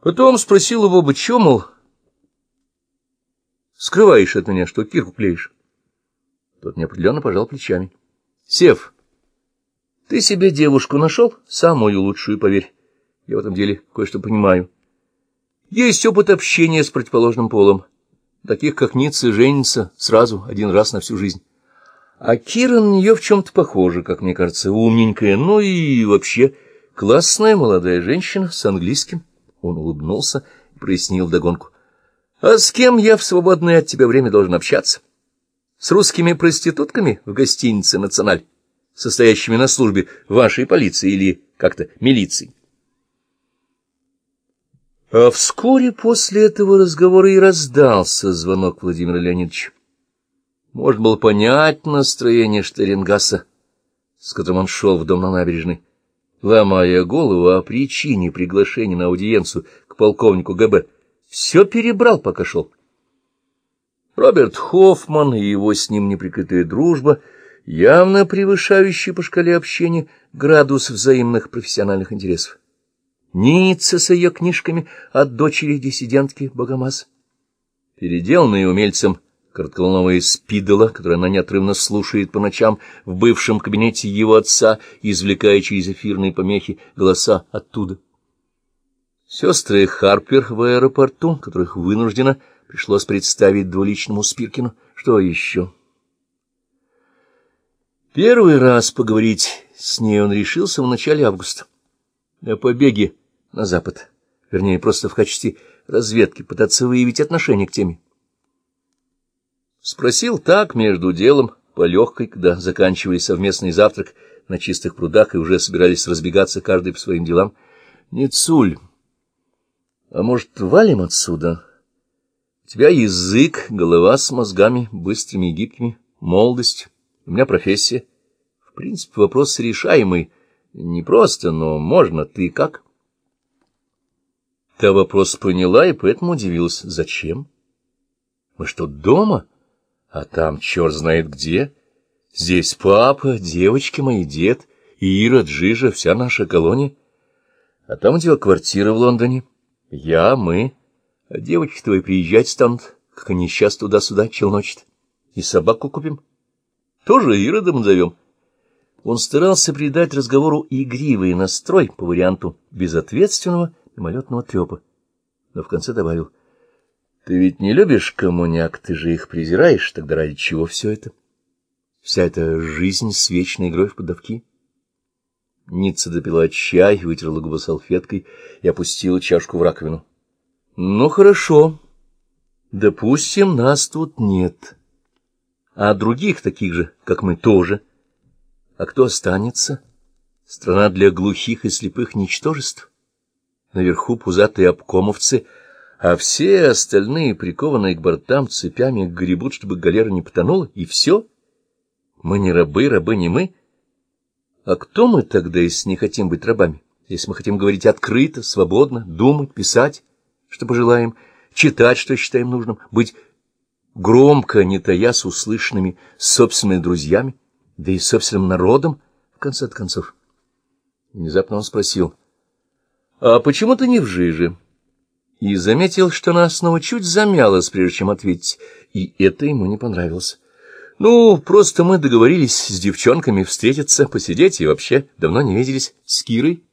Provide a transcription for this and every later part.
Потом спросил его бы, чё, мол, скрываешь от меня, что кирку клеишь. Тот неопределенно пожал плечами. — Сев, ты себе девушку нашел? Самую лучшую, поверь. Я в этом деле кое-что понимаю. Есть опыт общения с противоположным полом. Таких, как Ницца, женится сразу, один раз на всю жизнь. А Кира на нее в чем-то похожа, как мне кажется, умненькая, ну и вообще классная молодая женщина с английским. Он улыбнулся и прояснил догонку. — А с кем я в свободное от тебя время должен общаться? С русскими проститутками в гостинице «Националь», состоящими на службе вашей полиции или как-то милиции? А вскоре после этого разговора и раздался звонок Владимира Леонидовича. Можно было понять настроение Штерингаса, с которым он шел в дом на набережной, ломая голову о причине приглашения на аудиенцию к полковнику ГБ. Все перебрал, пока шел. Роберт Хоффман и его с ним неприкрытая дружба, явно превышающие по шкале общения градус взаимных профессиональных интересов. Ницца с ее книжками от дочери диссидентки Богомаз. Переделанные умельцем коротколновая спидола, которую она неотрывно слушает по ночам в бывшем кабинете его отца, извлекая через эфирные помехи голоса оттуда. Сестры Харпер в аэропорту, которых вынужденно пришлось представить двуличному Спиркину. Что еще? Первый раз поговорить с ней он решился в начале августа. О побеге на запад. Вернее, просто в качестве разведки пытаться выявить отношение к теме. Спросил так, между делом, по легкой, когда заканчивали совместный завтрак на чистых прудах и уже собирались разбегаться каждый по своим делам. — Не цуль. А может, валим отсюда? У тебя язык, голова с мозгами, быстрыми и гибкими, молодость, у меня профессия. В принципе, вопрос решаемый. Не просто, но можно. Ты как? Та вопрос поняла и поэтому удивилась. Зачем? Мы что, дома? — а там черт знает где. Здесь папа, девочки мои, дед, Ира, Джижа, вся наша колония. А там у тебя квартира в Лондоне. Я, мы. А девочки твои приезжать станут, как они сейчас туда-сюда челночат. И собаку купим. Тоже Иродом назовем. Он старался придать разговору игривый настрой по варианту безответственного мимолетного трепа, но в конце добавил — ты ведь не любишь коммуняк, ты же их презираешь, тогда ради чего все это? Вся эта жизнь с вечной игрой в подавки? Ницца допила чай, вытерла губы салфеткой и опустила чашку в раковину. — Ну, хорошо. Допустим, нас тут нет. А других таких же, как мы, тоже. А кто останется? Страна для глухих и слепых ничтожеств. Наверху пузатые обкомовцы — а все остальные, прикованные к бортам цепями, гребут, чтобы галера не потонула, и все. Мы не рабы, рабы не мы. А кто мы тогда, если не хотим быть рабами? Если мы хотим говорить открыто, свободно, думать, писать, что пожелаем, читать, что считаем нужным, быть громко, не таясь услышанными собственными друзьями, да и собственным народом, в конце концов. Внезапно он спросил, — А почему ты не в жиже? — и заметил, что она снова чуть замялась, прежде чем ответить, и это ему не понравилось. «Ну, просто мы договорились с девчонками встретиться, посидеть и вообще давно не виделись с Кирой».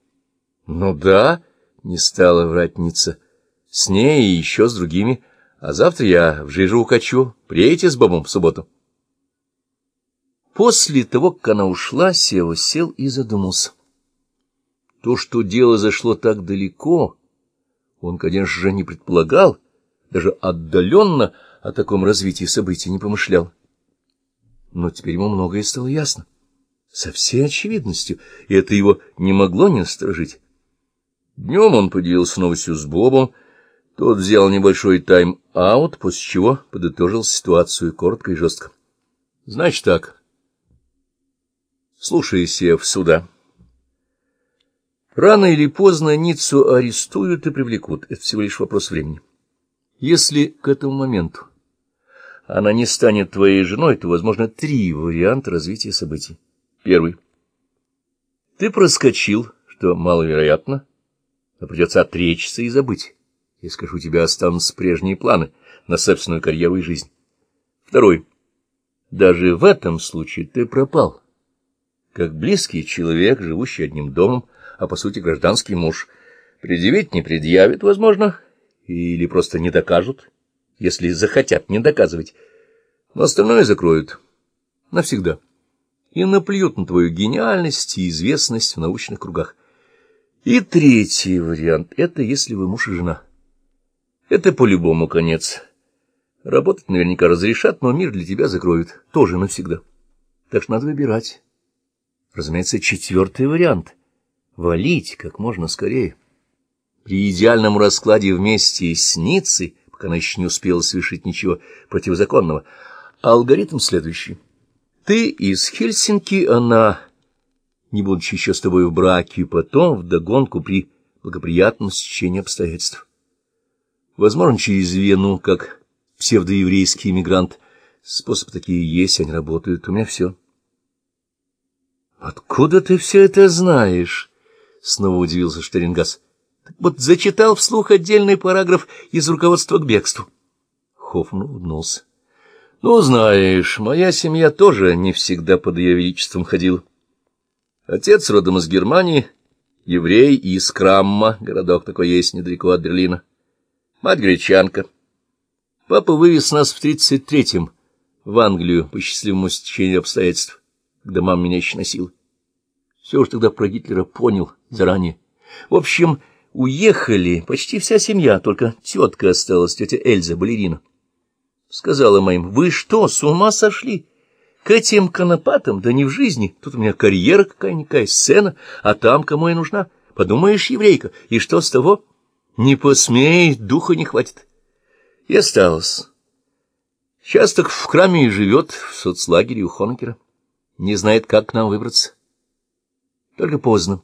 «Ну да», — не стала вратница, — «с ней и еще с другими, а завтра я в жижу укачу, приедете с Бобом в субботу». После того, как она ушла, Сева сел и задумался. То, что дело зашло так далеко он, конечно же, не предполагал, даже отдаленно о таком развитии событий не помышлял. Но теперь ему многое стало ясно. Со всей очевидностью, и это его не могло не насторожить. Днем он поделился новостью с Бобом, тот взял небольшой тайм-аут, после чего подытожил ситуацию коротко и жестко. — Значит так. Слушай, Сев, сюда. Рано или поздно Ниццу арестуют и привлекут. Это всего лишь вопрос времени. Если к этому моменту она не станет твоей женой, то, возможно, три варианта развития событий. Первый. Ты проскочил, что маловероятно, но придется отречься и забыть. Я скажу, у тебя останутся прежние планы на собственную карьеру и жизнь. Второй. Даже в этом случае ты пропал. Как близкий человек, живущий одним домом, а по сути гражданский муж. Предъявить не предъявит, возможно, или просто не докажут, если захотят не доказывать. Но остальное закроют навсегда и наплюют на твою гениальность и известность в научных кругах. И третий вариант — это если вы муж и жена. Это по-любому конец. Работать наверняка разрешат, но мир для тебя закроют, тоже навсегда. Так что надо выбирать. Разумеется, четвертый вариант — валить как можно скорее. При идеальном раскладе вместе с Ниццей, пока она еще не успела совершить ничего противозаконного, алгоритм следующий. Ты из Хельсинки, она, не будучи еще с тобой в браке, и потом вдогонку при благоприятном стечении обстоятельств. Возможно, через Вену, как псевдоеврейский иммигрант. Способы такие есть, они работают. У меня все. — Откуда ты все это знаешь? — снова удивился Штерингас. — вот зачитал вслух отдельный параграф из руководства к бегству. Хоффман улыбнулся. Ну, знаешь, моя семья тоже не всегда под ее величеством ходила. Отец родом из Германии, еврей из Крамма, городок такой есть недалеко от Берлина. Мать гречанка. Папа вывез нас в тридцать третьем в Англию по счастливому стечению обстоятельств, когда мама меня еще носила. Все уж тогда про Гитлера понял заранее. В общем, уехали почти вся семья, только тетка осталась, тетя Эльза, балерина сказала моим, вы что, с ума сошли? К этим конопатам, да не в жизни. Тут у меня карьера какая-никакая, сцена, а там кому я нужна? Подумаешь, еврейка, и что с того? Не посмей, духа не хватит. И осталось. Сейчас так в краме и живет, в соцлагере у Хонекера. Не знает, как к нам выбраться. Только поздно.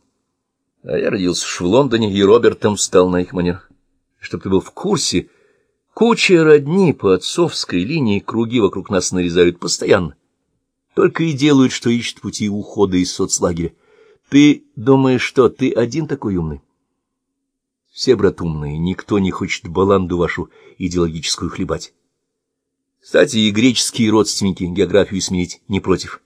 А я родился в Лондоне, и Робертом стал на их манер. Чтоб ты был в курсе... Куча родни по отцовской линии круги вокруг нас нарезают постоянно. Только и делают, что ищут пути ухода из соцлагеря. Ты думаешь, что ты один такой умный? Все, брат, умные, никто не хочет баланду вашу идеологическую хлебать. Кстати, и греческие родственники географию сменить не против.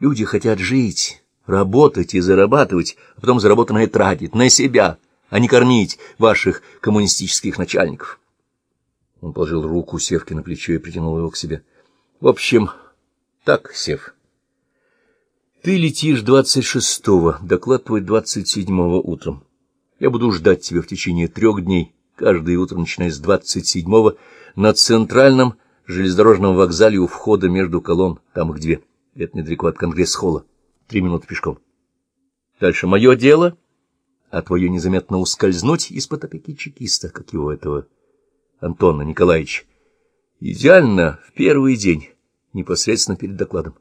Люди хотят жить, работать и зарабатывать, а потом заработанное тратить на себя, а не кормить ваших коммунистических начальников. Он положил руку Севке на плечо и притянул его к себе. — В общем, так, Сев. Ты летишь двадцать шестого, доклад твой двадцать седьмого утром. Я буду ждать тебя в течение трех дней, каждое утро, начиная с двадцать седьмого, на центральном железнодорожном вокзале у входа между колонн, там их две. Это недалеко от Конгресс-холла. Три минуты пешком. Дальше мое дело, а твое незаметно ускользнуть из-под опеки чекиста, как его этого Антона Николаевича. Идеально в первый день, непосредственно перед докладом.